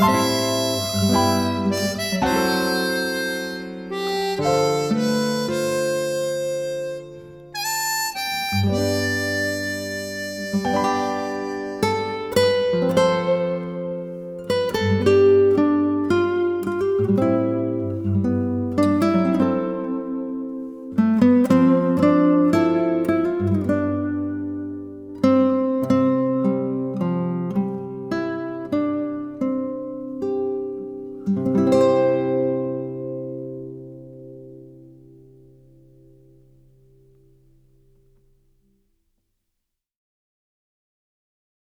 Bye.